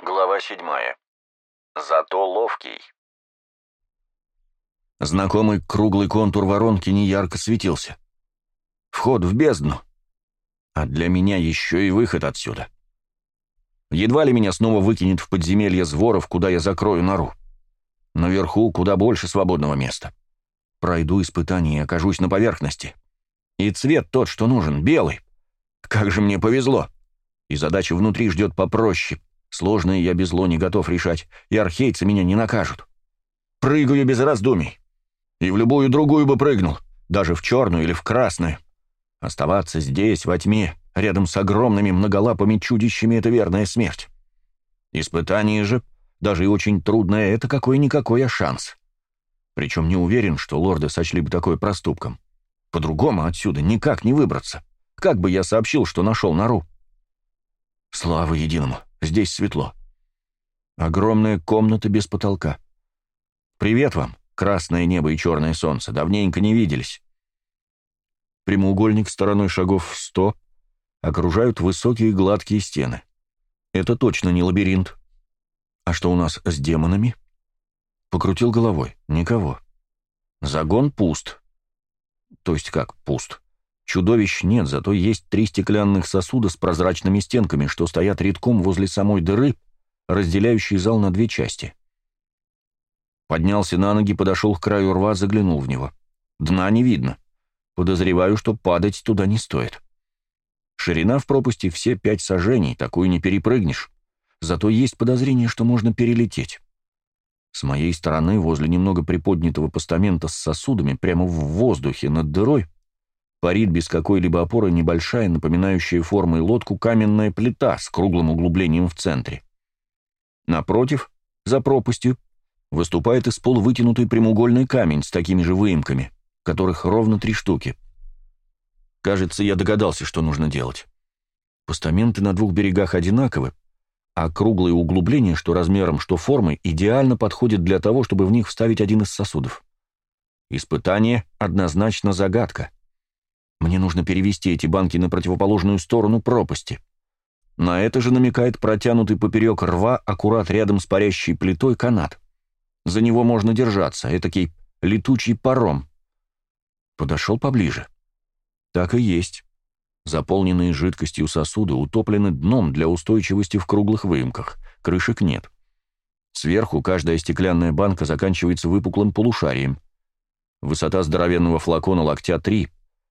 Глава седьмая. Зато ловкий. Знакомый круглый контур воронки неярко светился. Вход в бездну. А для меня еще и выход отсюда. Едва ли меня снова выкинет в подземелье зворов, куда я закрою нору. Наверху куда больше свободного места. Пройду испытание и окажусь на поверхности. И цвет тот, что нужен, белый. Как же мне повезло. И задача внутри ждет попроще. Сложные я без зло не готов решать, и архейцы меня не накажут. Прыгаю без раздумий. И в любую другую бы прыгнул, даже в черную или в красную. Оставаться здесь, во тьме, рядом с огромными многолапыми чудищами — это верная смерть. Испытание же, даже и очень трудное, это какой-никакой а шанс. Причем не уверен, что лорды сочли бы такое проступком. По-другому отсюда никак не выбраться. Как бы я сообщил, что нашел нору? Слава единому, здесь светло. Огромная комната без потолка. Привет вам, красное небо и черное солнце, давненько не виделись. Прямоугольник стороной шагов в сто окружают высокие гладкие стены. Это точно не лабиринт. А что у нас с демонами? Покрутил головой. Никого. Загон пуст. То есть как пуст? Чудовищ нет, зато есть три стеклянных сосуда с прозрачными стенками, что стоят редком возле самой дыры, разделяющей зал на две части. Поднялся на ноги, подошел к краю рва, заглянул в него. Дна не видно. Подозреваю, что падать туда не стоит. Ширина в пропасти все пять сажений, такую не перепрыгнешь. Зато есть подозрение, что можно перелететь. С моей стороны, возле немного приподнятого постамента с сосудами, прямо в воздухе над дырой, Парит без какой-либо опоры небольшая, напоминающая формой лодку, каменная плита с круглым углублением в центре. Напротив, за пропастью, выступает из пола вытянутый прямоугольный камень с такими же выемками, которых ровно три штуки. Кажется, я догадался, что нужно делать. Постаменты на двух берегах одинаковы, а круглые углубления, что размером, что формой, идеально подходят для того, чтобы в них вставить один из сосудов. Испытание однозначно загадка — мне нужно перевести эти банки на противоположную сторону пропасти. На это же намекает протянутый поперек рва аккурат рядом с парящей плитой канат. За него можно держаться, этакий летучий паром. Подошел поближе. Так и есть. Заполненные жидкостью сосуды утоплены дном для устойчивости в круглых выемках. Крышек нет. Сверху каждая стеклянная банка заканчивается выпуклым полушарием. Высота здоровенного флакона локтя 3,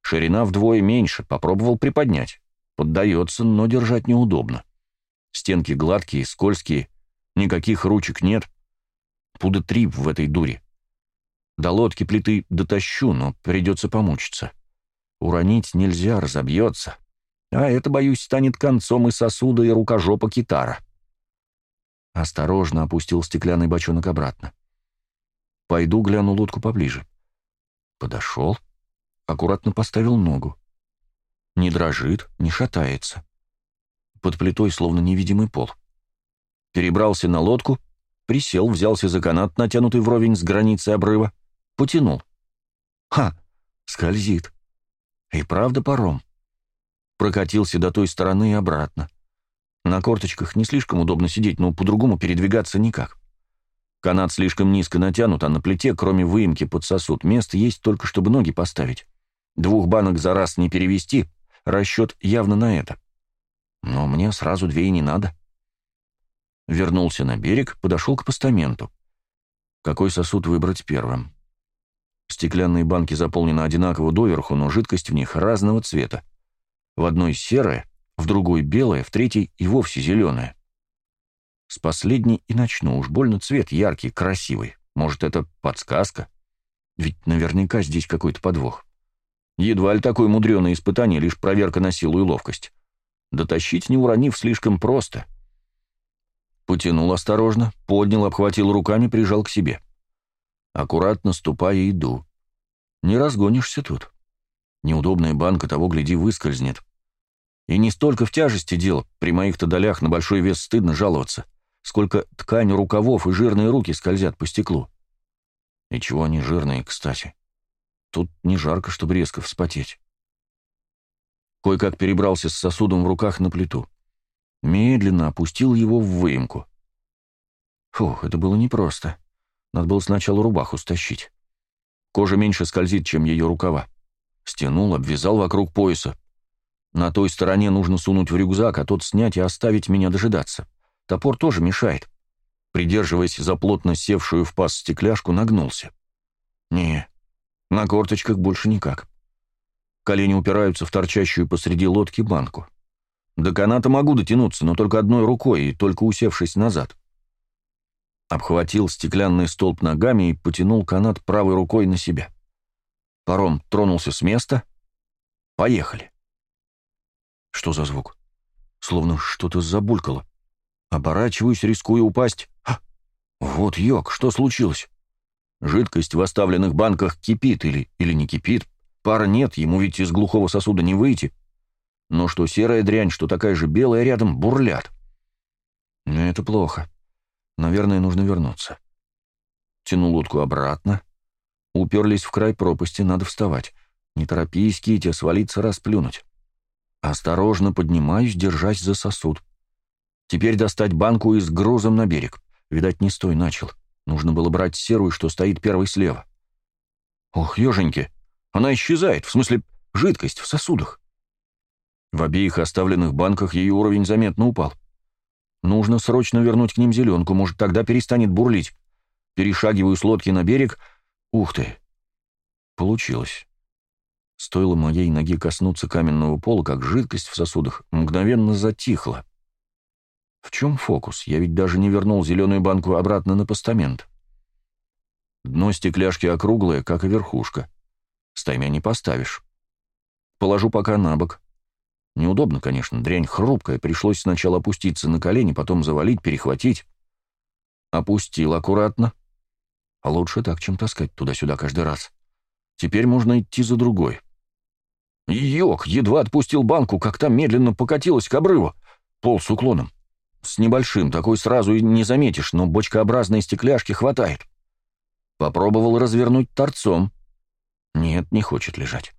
Ширина вдвое меньше, попробовал приподнять. Поддается, но держать неудобно. Стенки гладкие, скользкие, никаких ручек нет. Пуда три в этой дуре. До лодки плиты дотащу, но придется помучиться. Уронить нельзя, разобьется. А это, боюсь, станет концом и сосуда, и рукожопа китара. Осторожно опустил стеклянный бочонок обратно. Пойду гляну лодку поближе. Подошел аккуратно поставил ногу. Не дрожит, не шатается. Под плитой словно невидимый пол. Перебрался на лодку, присел, взялся за канат, натянутый вровень с границы обрыва, потянул. Ха! Скользит. И правда паром. Прокатился до той стороны и обратно. На корточках не слишком удобно сидеть, но по-другому передвигаться никак. Канат слишком низко натянут, а на плите, кроме выемки под сосуд, место есть только, чтобы ноги поставить. Двух банок за раз не перевести, расчет явно на это. Но мне сразу две и не надо. Вернулся на берег, подошел к постаменту. Какой сосуд выбрать первым? Стеклянные банки заполнены одинаково доверху, но жидкость в них разного цвета. В одной серая, в другой белая, в третьей и вовсе зеленая. С последней и начну, уж больно цвет яркий, красивый. Может, это подсказка? Ведь наверняка здесь какой-то подвох. Едва ли такое мудреное испытание, лишь проверка на силу и ловкость. Дотащить, не уронив, слишком просто. Потянул осторожно, поднял, обхватил руками, прижал к себе. Аккуратно ступая, иду. Не разгонишься тут. Неудобная банка того, гляди, выскользнет. И не столько в тяжести дело, при моих-то долях на большой вес стыдно жаловаться, сколько ткань рукавов и жирные руки скользят по стеклу. И чего они жирные, кстати? Тут не жарко, чтобы резко вспотеть. Кое-как перебрался с сосудом в руках на плиту. Медленно опустил его в выемку. Фух, это было непросто. Надо было сначала рубаху стащить. Кожа меньше скользит, чем ее рукава. Стянул, обвязал вокруг пояса. На той стороне нужно сунуть в рюкзак, а тот снять и оставить меня дожидаться. Топор тоже мешает. Придерживаясь за плотно севшую в паз стекляшку, нагнулся. Не, на корточках больше никак. Колени упираются в торчащую посреди лодки банку. До каната могу дотянуться, но только одной рукой и только усевшись назад. Обхватил стеклянный столб ногами и потянул канат правой рукой на себя. Паром тронулся с места. Поехали. Что за звук? Словно что-то забулькало. Оборачиваюсь, рискую упасть. А! Вот йог, что случилось? Жидкость в оставленных банках кипит или, или не кипит. Пара нет, ему ведь из глухого сосуда не выйти. Но что серая дрянь, что такая же белая рядом, бурлят. Но это плохо. Наверное, нужно вернуться. Тяну лодку обратно. Уперлись в край пропасти, надо вставать. Не торопись, Китя, свалиться, расплюнуть. Осторожно поднимаюсь, держась за сосуд. Теперь достать банку и с грузом на берег. Видать, не стой начал. Нужно было брать серую, что стоит первой слева. Ох, еженьки, она исчезает, в смысле, жидкость в сосудах. В обеих оставленных банках ее уровень заметно упал. Нужно срочно вернуть к ним зеленку, может, тогда перестанет бурлить. Перешагиваю с лодки на берег. Ух ты! Получилось. Стоило моей ноге коснуться каменного пола, как жидкость в сосудах мгновенно затихла. В чем фокус? Я ведь даже не вернул зеленую банку обратно на постамент. Дно стекляшки округлое, как и верхушка. Стаймя не поставишь. Положу пока на бок. Неудобно, конечно, дрянь хрупкая, пришлось сначала опуститься на колени, потом завалить, перехватить. Опустил аккуратно. А лучше так, чем таскать туда-сюда каждый раз. Теперь можно идти за другой. Йок, едва отпустил банку, как там медленно покатилась к обрыву. Пол с уклоном. С небольшим, такой сразу и не заметишь, но бочкообразной стекляшки хватает. Попробовал развернуть торцом. Нет, не хочет лежать.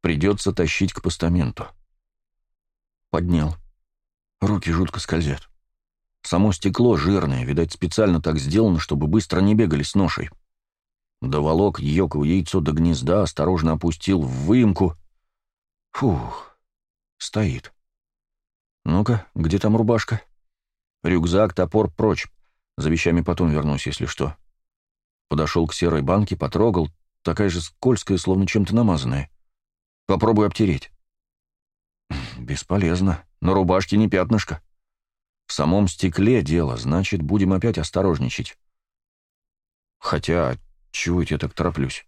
Придется тащить к постаменту. Поднял. Руки жутко скользят. Само стекло жирное, видать, специально так сделано, чтобы быстро не бегали с ношей. Доволок Йоково яйцо до гнезда, осторожно опустил в выемку. Фух, стоит. Ну-ка, где там рубашка? Рюкзак, топор прочь. За вещами потом вернусь, если что. Подошел к серой банке, потрогал. Такая же скользкая, словно чем-то намазанная. Попробуй обтереть. Бесполезно. На рубашке не пятнышко. В самом стекле дело, значит, будем опять осторожничать. Хотя, чего я так тороплюсь?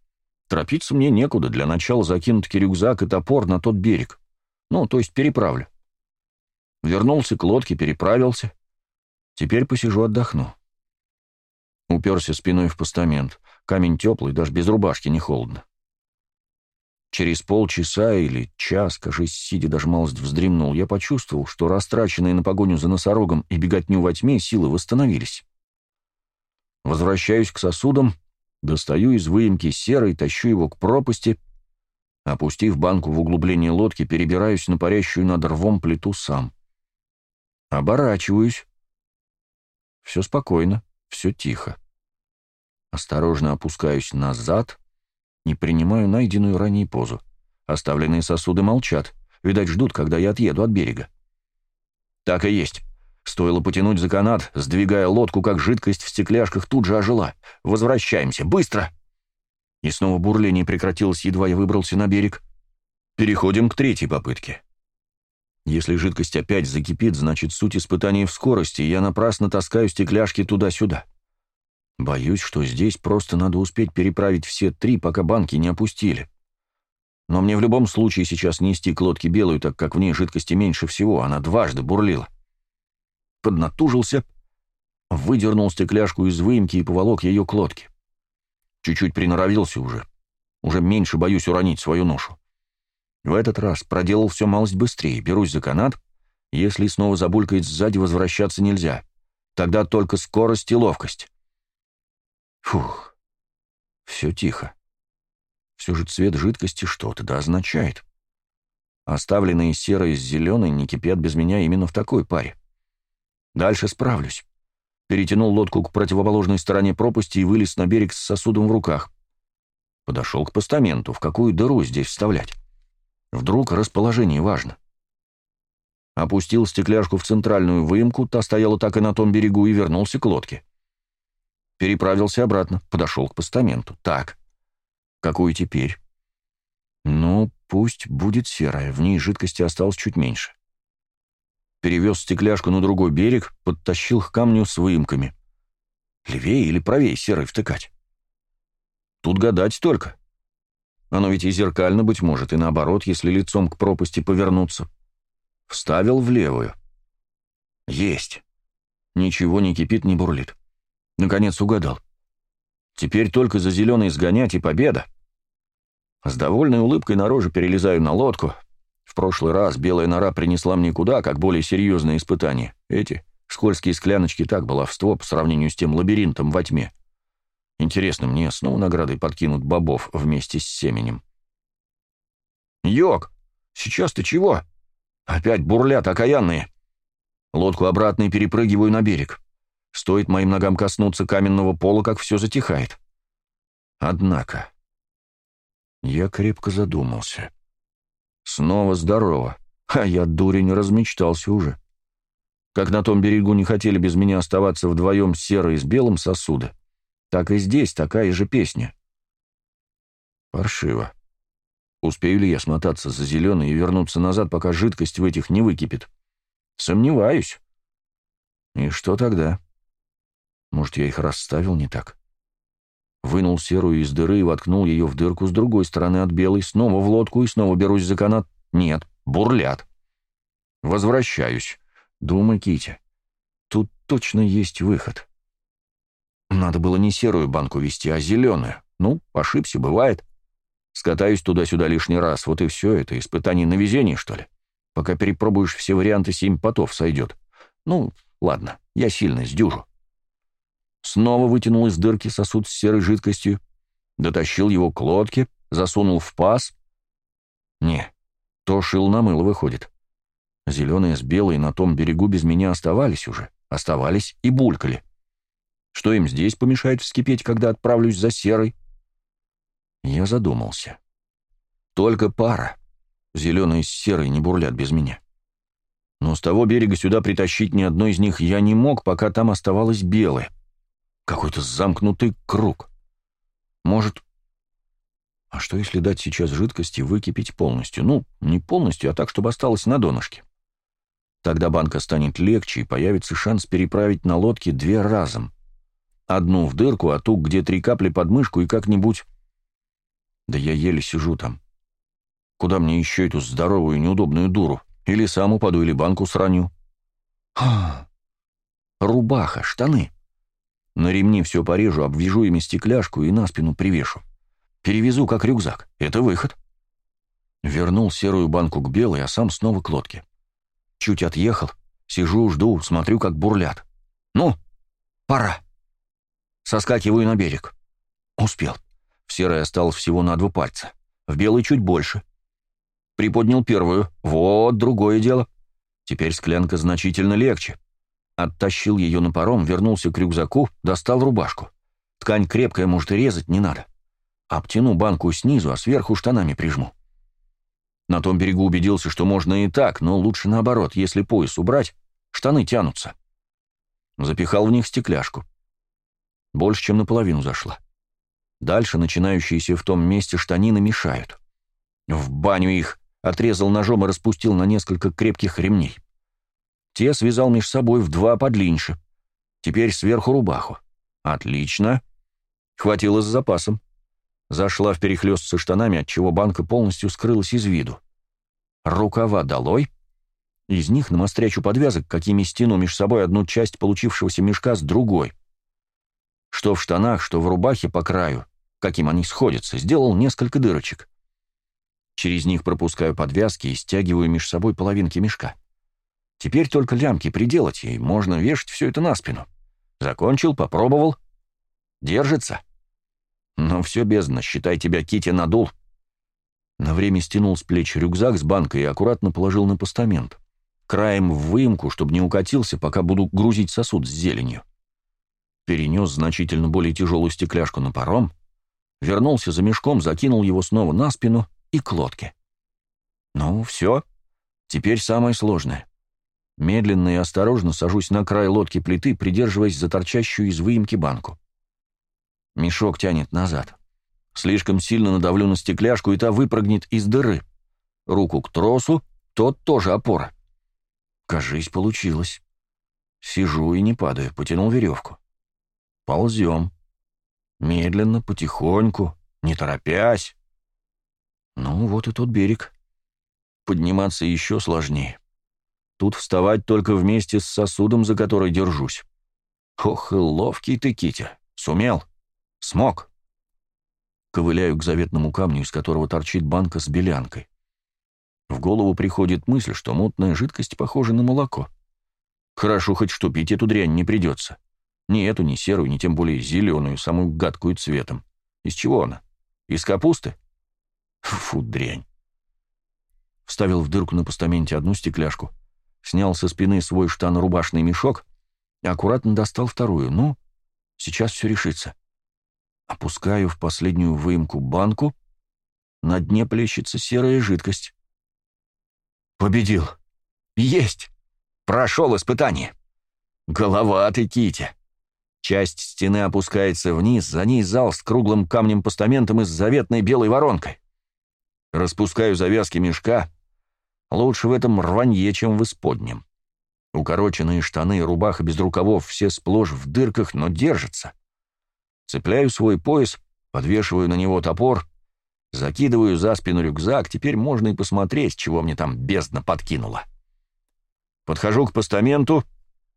Торопиться мне некуда, для начала закинуть рюкзак и топор на тот берег. Ну, то есть переправлю. Вернулся к лодке, переправился. Теперь посижу, отдохну. Уперся спиной в постамент. Камень теплый, даже без рубашки не холодно. Через полчаса или час, кажись, сидя даже малость вздремнул, я почувствовал, что растраченные на погоню за носорогом и беготню во тьме силы восстановились. Возвращаюсь к сосудам, достаю из выемки серой, тащу его к пропасти, опустив банку в углубление лодки, перебираюсь на парящую над рвом плиту сам. Оборачиваюсь. Все спокойно, все тихо. Осторожно опускаюсь назад, не принимаю найденную ранее позу. Оставленные сосуды молчат. Видать, ждут, когда я отъеду от берега. Так и есть. Стоило потянуть за канат, сдвигая лодку, как жидкость в стекляшках тут же ожила. Возвращаемся. Быстро! И снова бурление прекратилось, едва я выбрался на берег. Переходим к третьей попытке. Если жидкость опять закипит, значит, суть испытания в скорости, и я напрасно таскаю стекляшки туда-сюда. Боюсь, что здесь просто надо успеть переправить все три, пока банки не опустили. Но мне в любом случае сейчас нести к лодке белую, так как в ней жидкости меньше всего, она дважды бурлила. Поднатужился, выдернул стекляшку из выемки и поволок ее к лодке. Чуть-чуть приноровился уже. Уже меньше боюсь уронить свою ношу. В этот раз проделал все малость быстрее, берусь за канат. Если снова забулькает сзади, возвращаться нельзя. Тогда только скорость и ловкость. Фух, все тихо. Все же цвет жидкости что-то да означает. Оставленные серой с зеленой не кипят без меня именно в такой паре. Дальше справлюсь. перетянул лодку к противоположной стороне пропасти и вылез на берег с сосудом в руках. Подошел к постаменту, в какую дыру здесь вставлять. Вдруг расположение важно. Опустил стекляшку в центральную выемку, та стояла так и на том берегу, и вернулся к лодке. Переправился обратно, подошел к постаменту. Так, какую теперь? Ну, пусть будет серая, в ней жидкости осталось чуть меньше. Перевез стекляшку на другой берег, подтащил к камню с выемками. Левее или правее серой втыкать? Тут гадать только. Оно ведь и зеркально, быть может, и наоборот, если лицом к пропасти повернуться. Вставил в левую. Есть. Ничего не кипит, не бурлит. Наконец угадал. Теперь только за зеленый сгонять и победа. С довольной улыбкой на роже перелезаю на лодку. В прошлый раз белая нора принесла мне куда как более серьезные испытания. Эти скользкие скляночки так баловство по сравнению с тем лабиринтом во тьме. Интересно, мне снова наградой подкинут бобов вместе с семенем. «Йог, сейчас ты чего? Опять бурлят окаянные!» Лодку обратно и перепрыгиваю на берег. Стоит моим ногам коснуться каменного пола, как все затихает. Однако... Я крепко задумался. Снова здорово. А я, дурень, размечтался уже. Как на том берегу не хотели без меня оставаться вдвоем серой с белым сосуда, так и здесь такая же песня. Паршиво. Успею ли я смотаться за зеленый и вернуться назад, пока жидкость в этих не выкипит? Сомневаюсь. И что тогда? Может, я их расставил не так? Вынул серую из дыры и воткнул ее в дырку с другой стороны от белой, снова в лодку и снова берусь за канат. Нет, бурлят. Возвращаюсь. Думай, Китя, тут точно есть выход. Надо было не серую банку вести, а зеленую. Ну, ошибся, бывает. Скатаюсь туда-сюда лишний раз, вот и все это. Испытание на везение, что ли? Пока перепробуешь все варианты, семь потов сойдет. Ну, ладно, я сильно сдюжу. Снова вытянул из дырки сосуд с серой жидкостью, дотащил его к лодке, засунул в паз. Не, то шил на мыло выходит. Зеленые с белой на том берегу без меня оставались уже, оставались и булькали. Что им здесь помешает вскипеть, когда отправлюсь за серой? Я задумался. Только пара. Зеленые с серой не бурлят без меня. Но с того берега сюда притащить ни одной из них я не мог, пока там оставалось белое. Какой-то замкнутый круг. Может... А что, если дать сейчас жидкости выкипеть полностью? Ну, не полностью, а так, чтобы осталось на донышке. Тогда банка станет легче, и появится шанс переправить на лодке две разом. Одну в дырку, а ту, где три капли под мышку и как-нибудь... Да я еле сижу там. Куда мне еще эту здоровую неудобную дуру? Или сам упаду, или банку сраню. Ха. Рубаха, штаны. На ремне все порежу, обвяжу ими стекляшку и на спину привешу. Перевезу как рюкзак. Это выход. Вернул серую банку к белой, а сам снова к лодке. Чуть отъехал. Сижу, жду, смотрю, как бурлят. Ну, пора. Соскакиваю на берег. Успел. В серой осталось всего на два пальца. В белой чуть больше. Приподнял первую. Вот, другое дело. Теперь склянка значительно легче. Оттащил ее на паром, вернулся к рюкзаку, достал рубашку. Ткань крепкая, может, и резать не надо. Обтяну банку снизу, а сверху штанами прижму. На том берегу убедился, что можно и так, но лучше наоборот, если пояс убрать, штаны тянутся. Запихал в них стекляшку. Больше, чем наполовину зашла. Дальше начинающиеся в том месте штанины мешают. В баню их отрезал ножом и распустил на несколько крепких ремней. Те связал меж собой в два подлиннее. Теперь сверху рубаху. Отлично. Хватило с запасом. Зашла в перехлёст со штанами, отчего банка полностью скрылась из виду. Рукава долой. Из них намострячу подвязок, какими стяну меж собой одну часть получившегося мешка с другой. Что в штанах, что в рубахе по краю, каким они сходятся, сделал несколько дырочек. Через них пропускаю подвязки и стягиваю меж собой половинки мешка. Теперь только лямки приделать, и можно вешать все это на спину. Закончил, попробовал. Держится. Но все бездна, считай, тебя Кити надул. На время стянул с плеч рюкзак с банкой и аккуратно положил на постамент. Краем в выемку, чтобы не укатился, пока буду грузить сосуд с зеленью. Перенес значительно более тяжелую стекляшку на паром, вернулся за мешком, закинул его снова на спину и к лодке. Ну, все. Теперь самое сложное. Медленно и осторожно сажусь на край лодки плиты, придерживаясь за торчащую из выемки банку. Мешок тянет назад. Слишком сильно надавлю на стекляшку, и та выпрыгнет из дыры. Руку к тросу, тот тоже опора. Кажись, получилось. Сижу и не падаю, потянул веревку. Ползем. Медленно, потихоньку, не торопясь. Ну, вот и тот берег. Подниматься еще сложнее. Тут вставать только вместе с сосудом, за который держусь. Ох, и ловкий ты, Китя. Сумел. Смог. Ковыляю к заветному камню, из которого торчит банка с белянкой. В голову приходит мысль, что мутная жидкость похожа на молоко. Хорошо хоть что пить эту дрянь не придется. Ни эту, ни серую, ни тем более зеленую, самую гадкую цветом. Из чего она? Из капусты? Фу, дрянь. Вставил в дырку на постаменте одну стекляшку, снял со спины свой штан-рубашный мешок и аккуратно достал вторую. Ну, сейчас все решится. Опускаю в последнюю выемку банку. На дне плещется серая жидкость. Победил. Есть. Прошел испытание. Голова ты, Китя. Часть стены опускается вниз, за ней зал с круглым камнем-постаментом и с заветной белой воронкой. Распускаю завязки мешка. Лучше в этом рванье, чем в исподнем. Укороченные штаны и рубаха без рукавов все сплошь в дырках, но держатся. Цепляю свой пояс, подвешиваю на него топор, закидываю за спину рюкзак, теперь можно и посмотреть, чего мне там бездна подкинула. Подхожу к постаменту.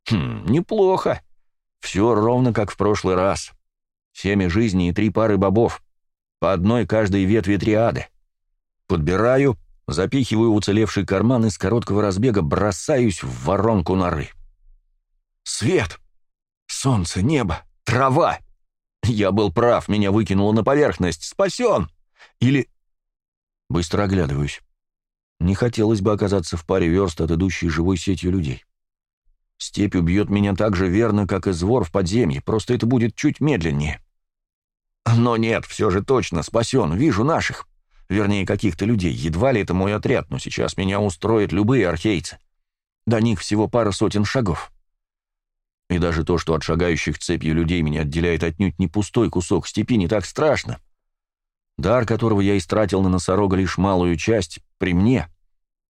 Хм, неплохо. Все ровно как в прошлый раз. Семя жизни и три пары бобов. По одной каждой ветви триады. Подбираю, запихиваю уцелевший карман и с короткого разбега бросаюсь в воронку норы. Свет! Солнце, небо, трава! Я был прав, меня выкинуло на поверхность. Спасен! Или... Быстро оглядываюсь. Не хотелось бы оказаться в паре верст от идущей живой сетью людей. Степь убьет меня так же верно, как и звор в подземье, просто это будет чуть медленнее. Но нет, все же точно, спасен, вижу наших. Вернее, каких-то людей. Едва ли это мой отряд, но сейчас меня устроят любые архейцы. До них всего пара сотен шагов. И даже то, что от шагающих цепью людей меня отделяет отнюдь не пустой кусок степи, не так страшно. Дар, которого я истратил на носорога лишь малую часть, при мне.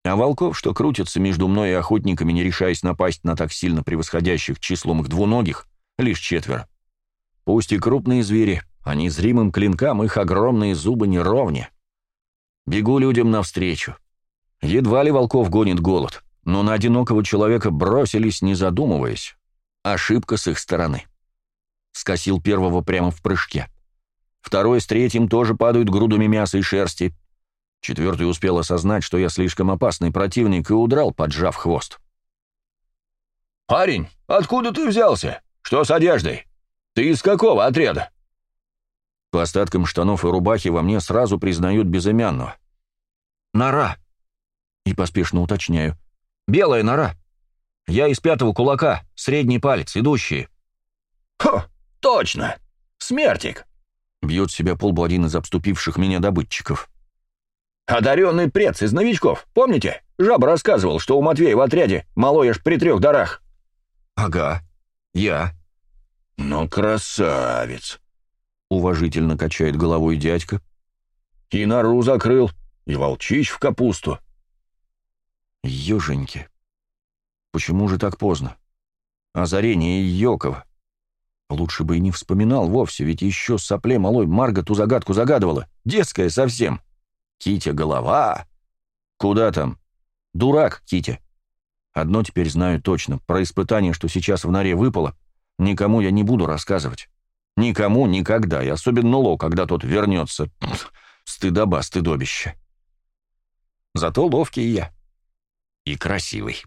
А волков, что крутятся между мной и охотниками, не решаясь напасть на так сильно превосходящих числом их двуногих, лишь четверо. Пусть и крупные звери, а незримым клинкам их огромные зубы не ровня. Бегу людям навстречу. Едва ли волков гонит голод, но на одинокого человека бросились, не задумываясь. Ошибка с их стороны. Скосил первого прямо в прыжке. Второй с третьим тоже падают грудами мяса и шерсти. Четвертый успел осознать, что я слишком опасный противник, и удрал, поджав хвост. «Парень, откуда ты взялся? Что с одеждой? Ты из какого отряда?» По остаткам штанов и рубахи во мне сразу признают безымянного. «Нора!» И поспешно уточняю. «Белая нора!» Я из пятого кулака, средний палец, идущий. «Хо, точно! Смертик!» Бьет себя полбу один из обступивших меня добытчиков. «Одаренный прец из новичков, помните? Жаба рассказывал, что у Матвея в отряде малоешь при трех дарах». «Ага, я». «Ну, красавец!» — уважительно качает головой дядька. «И нору закрыл, и волчищ в капусту». «Еженьки, Почему же так поздно? Озарение Йокова. Лучше бы и не вспоминал вовсе, ведь еще сопле малой Марга ту загадку загадывала. Детская совсем. Китя голова. Куда там? Дурак, Китя. Одно теперь знаю точно. Про испытание, что сейчас в норе выпало, никому я не буду рассказывать. Никому никогда, и особенно Ло, когда тот вернется. Стыдоба, стыдобище. Зато ловкий я. И красивый.